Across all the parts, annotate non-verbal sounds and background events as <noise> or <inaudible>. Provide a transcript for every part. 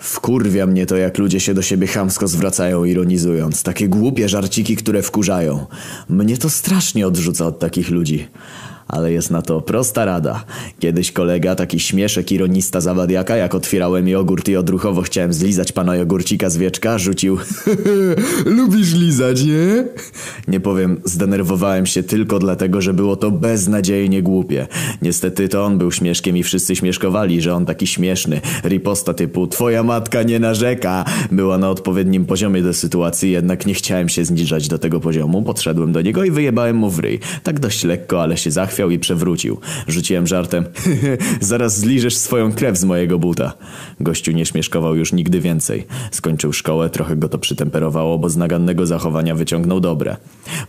Wkurwia mnie to, jak ludzie się do siebie chamsko zwracają, ironizując. Takie głupie żarciki, które wkurzają. Mnie to strasznie odrzuca od takich ludzi. Ale jest na to prosta rada. Kiedyś kolega, taki śmieszek ironista zawadiaka, jak otwierałem jogurt i odruchowo chciałem zlizać pana jogurcika z wieczka, rzucił <laughs> Lubisz lizać, nie? Nie powiem, zdenerwowałem się tylko dlatego, że było to beznadziejnie głupie. Niestety to on był śmieszkiem i wszyscy śmieszkowali, że on taki śmieszny. Riposta typu twoja matka nie narzeka była na odpowiednim poziomie do sytuacji, jednak nie chciałem się zniżać do tego poziomu. Podszedłem do niego i wyjebałem mu w ryj. Tak dość lekko, ale się zachwiał i przewrócił. Rzuciłem żartem. <laughs> Zaraz zliżesz swoją krew z mojego buta. Gościu nie śmieszkował już nigdy więcej. Skończył szkołę, trochę go to przytemperowało, bo z nagannego zachowania wyciągnął dobre.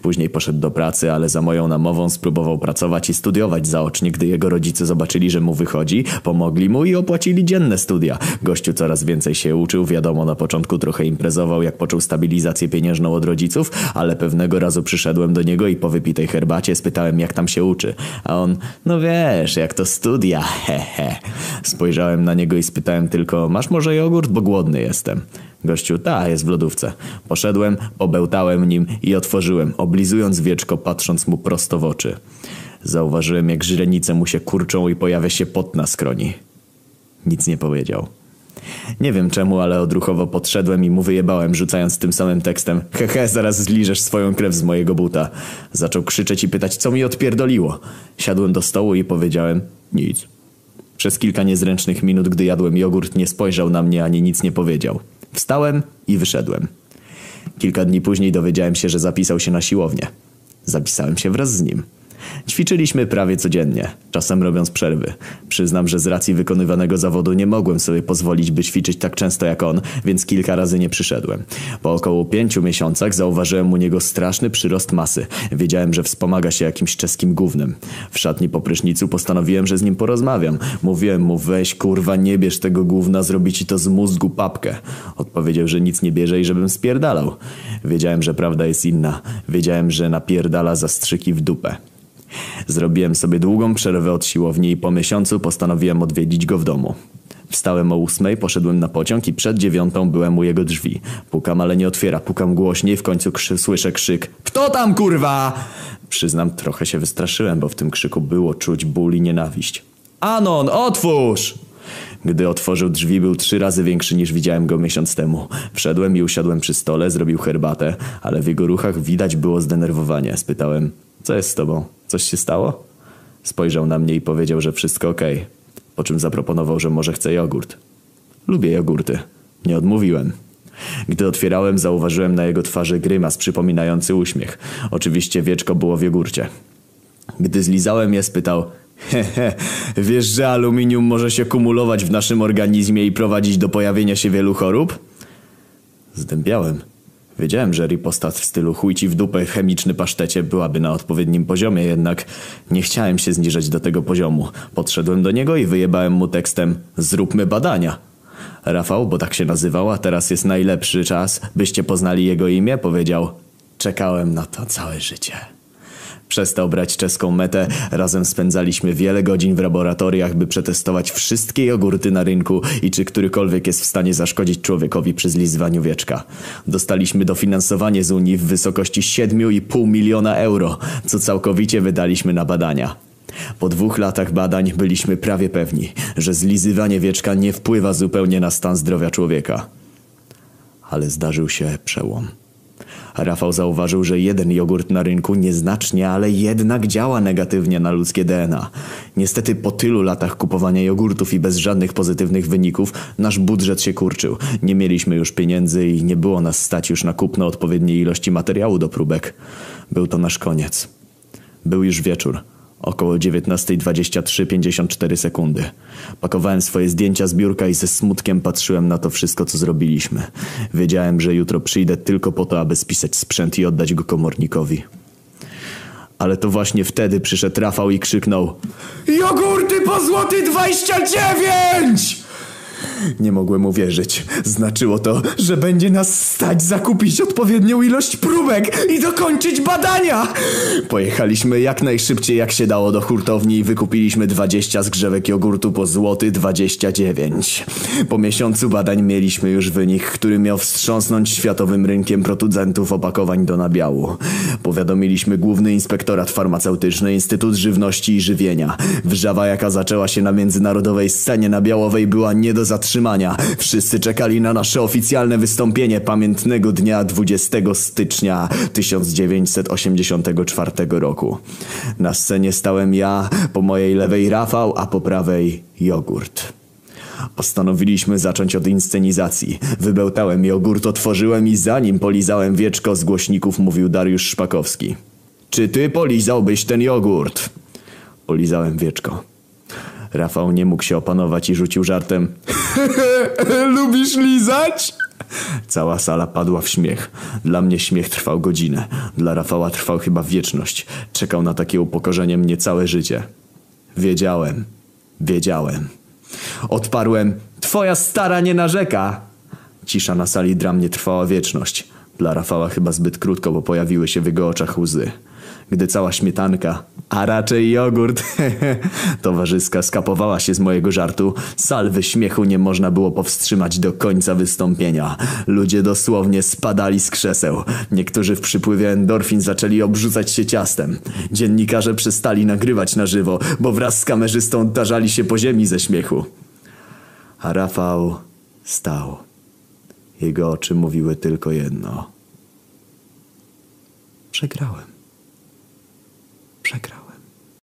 Później poszedł do pracy, ale za moją namową spróbował pracować i studiować zaocznie, gdy jego rodzice zobaczyli, że mu wychodzi, pomogli mu i opłacili dzienne studia. Gościu coraz więcej się uczył, wiadomo, na początku trochę imprezował, jak poczuł stabilizację pieniężną od rodziców, ale pewnego razu przyszedłem do niego i po wypitej herbacie spytałem, jak tam się uczy. A on, no wiesz, jak to studia, <laughs> hehe. Spojrzałem na niego i spytałem tylko, masz może jogurt, bo głodny jestem. Gościu, ta, jest w lodówce. Poszedłem, obełtałem nim i otworzyłem, oblizując wieczko, patrząc mu prosto w oczy. Zauważyłem, jak źrenice mu się kurczą i pojawia się pot na skroni. Nic nie powiedział. Nie wiem czemu, ale odruchowo podszedłem i mu wyjebałem, rzucając tym samym tekstem Hehe, zaraz zliżesz swoją krew z mojego buta. Zaczął krzyczeć i pytać, co mi odpierdoliło. Siadłem do stołu i powiedziałem Nic. Przez kilka niezręcznych minut, gdy jadłem jogurt, nie spojrzał na mnie ani nic nie powiedział. Wstałem i wyszedłem. Kilka dni później dowiedziałem się, że zapisał się na siłownię. Zapisałem się wraz z nim. Ćwiczyliśmy prawie codziennie, czasem robiąc przerwy. Przyznam, że z racji wykonywanego zawodu nie mogłem sobie pozwolić, by ćwiczyć tak często jak on, więc kilka razy nie przyszedłem. Po około pięciu miesiącach zauważyłem u niego straszny przyrost masy. Wiedziałem, że wspomaga się jakimś czeskim gównem. W szatni po prysznicu postanowiłem, że z nim porozmawiam. Mówiłem mu, weź kurwa, nie bierz tego gówna, zrobi ci to z mózgu papkę. Odpowiedział, że nic nie bierze i żebym spierdalał. Wiedziałem, że prawda jest inna. Wiedziałem, że napierdala zastrzyki w dupę. Zrobiłem sobie długą przerwę od siłowni i po miesiącu postanowiłem odwiedzić go w domu. Wstałem o ósmej, poszedłem na pociąg i przed dziewiątą byłem u jego drzwi. Pukam, ale nie otwiera. Pukam głośniej, w końcu krzy słyszę krzyk. Kto tam, kurwa? Przyznam, trochę się wystraszyłem, bo w tym krzyku było czuć ból i nienawiść. Anon, otwórz! Gdy otworzył drzwi, był trzy razy większy niż widziałem go miesiąc temu. Wszedłem i usiadłem przy stole, zrobił herbatę, ale w jego ruchach widać było zdenerwowanie. Spytałem, co jest z tobą? Coś się stało? Spojrzał na mnie i powiedział, że wszystko. Okay. Po czym zaproponował, że może chce jogurt. Lubię jogurty. Nie odmówiłem. Gdy otwierałem, zauważyłem na jego twarzy grymas przypominający uśmiech. Oczywiście wieczko było w jogurcie. Gdy zlizałem je, spytał Hehe, wiesz, że aluminium może się kumulować w naszym organizmie i prowadzić do pojawienia się wielu chorób? Zdębiałem. Wiedziałem, że ripostat w stylu chuj w dupę chemiczny pasztecie byłaby na odpowiednim poziomie, jednak nie chciałem się zniżać do tego poziomu. Podszedłem do niego i wyjebałem mu tekstem Zróbmy badania. Rafał, bo tak się nazywał, a teraz jest najlepszy czas, byście poznali jego imię, powiedział Czekałem na to całe życie. Przestał brać czeską metę, razem spędzaliśmy wiele godzin w laboratoriach, by przetestować wszystkie jogurty na rynku i czy którykolwiek jest w stanie zaszkodzić człowiekowi przy zlizywaniu wieczka. Dostaliśmy dofinansowanie z Unii w wysokości 7,5 miliona euro, co całkowicie wydaliśmy na badania. Po dwóch latach badań byliśmy prawie pewni, że zlizywanie wieczka nie wpływa zupełnie na stan zdrowia człowieka. Ale zdarzył się przełom. Rafał zauważył, że jeden jogurt na rynku nieznacznie, ale jednak działa negatywnie na ludzkie DNA. Niestety po tylu latach kupowania jogurtów i bez żadnych pozytywnych wyników nasz budżet się kurczył. Nie mieliśmy już pieniędzy i nie było nas stać już na kupno odpowiedniej ilości materiału do próbek. Był to nasz koniec. Był już wieczór. Około 19.23 54 sekundy. Pakowałem swoje zdjęcia z biurka i ze smutkiem patrzyłem na to wszystko, co zrobiliśmy. Wiedziałem, że jutro przyjdę tylko po to, aby spisać sprzęt i oddać go komornikowi. Ale to właśnie wtedy przyszedł Rafał i krzyknął Jogurty po złoty 29! Nie mogłem uwierzyć. Znaczyło to, że będzie nas stać zakupić odpowiednią ilość próbek i dokończyć badania. Pojechaliśmy jak najszybciej jak się dało do hurtowni i wykupiliśmy 20 zgrzewek jogurtu po złoty 29. Po miesiącu badań mieliśmy już wynik, który miał wstrząsnąć światowym rynkiem producentów opakowań do nabiału. Powiadomiliśmy Główny Inspektorat Farmaceutyczny, Instytut Żywności i Żywienia. Wrzawa jaka zaczęła się na międzynarodowej scenie nabiałowej była nie do zatrzymania. Wszyscy czekali na nasze oficjalne wystąpienie pamiętnego dnia 20 stycznia 1984 roku. Na scenie stałem ja, po mojej lewej Rafał, a po prawej jogurt. Postanowiliśmy zacząć od inscenizacji. Wybełtałem jogurt, otworzyłem i zanim polizałem wieczko z głośników mówił Dariusz Szpakowski. Czy ty polizałbyś ten jogurt? Polizałem wieczko. Rafał nie mógł się opanować i rzucił żartem. <laughs> Lubisz lizać? Cała sala padła w śmiech. Dla mnie śmiech trwał godzinę. Dla Rafała trwał chyba wieczność. Czekał na takie upokorzenie mnie całe życie. Wiedziałem. Wiedziałem. Odparłem. Twoja stara nie narzeka. Cisza na sali dla mnie trwała wieczność. Dla Rafała chyba zbyt krótko, bo pojawiły się w jego oczach łzy. Gdy cała śmietanka, a raczej jogurt, <laughs> towarzyska skapowała się z mojego żartu, salwy śmiechu nie można było powstrzymać do końca wystąpienia. Ludzie dosłownie spadali z krzeseł. Niektórzy w przypływie endorfin zaczęli obrzucać się ciastem. Dziennikarze przestali nagrywać na żywo, bo wraz z kamerzystą tarzali się po ziemi ze śmiechu. A Rafał stał. Jego oczy mówiły tylko jedno. Przegrałem. Przegrałem.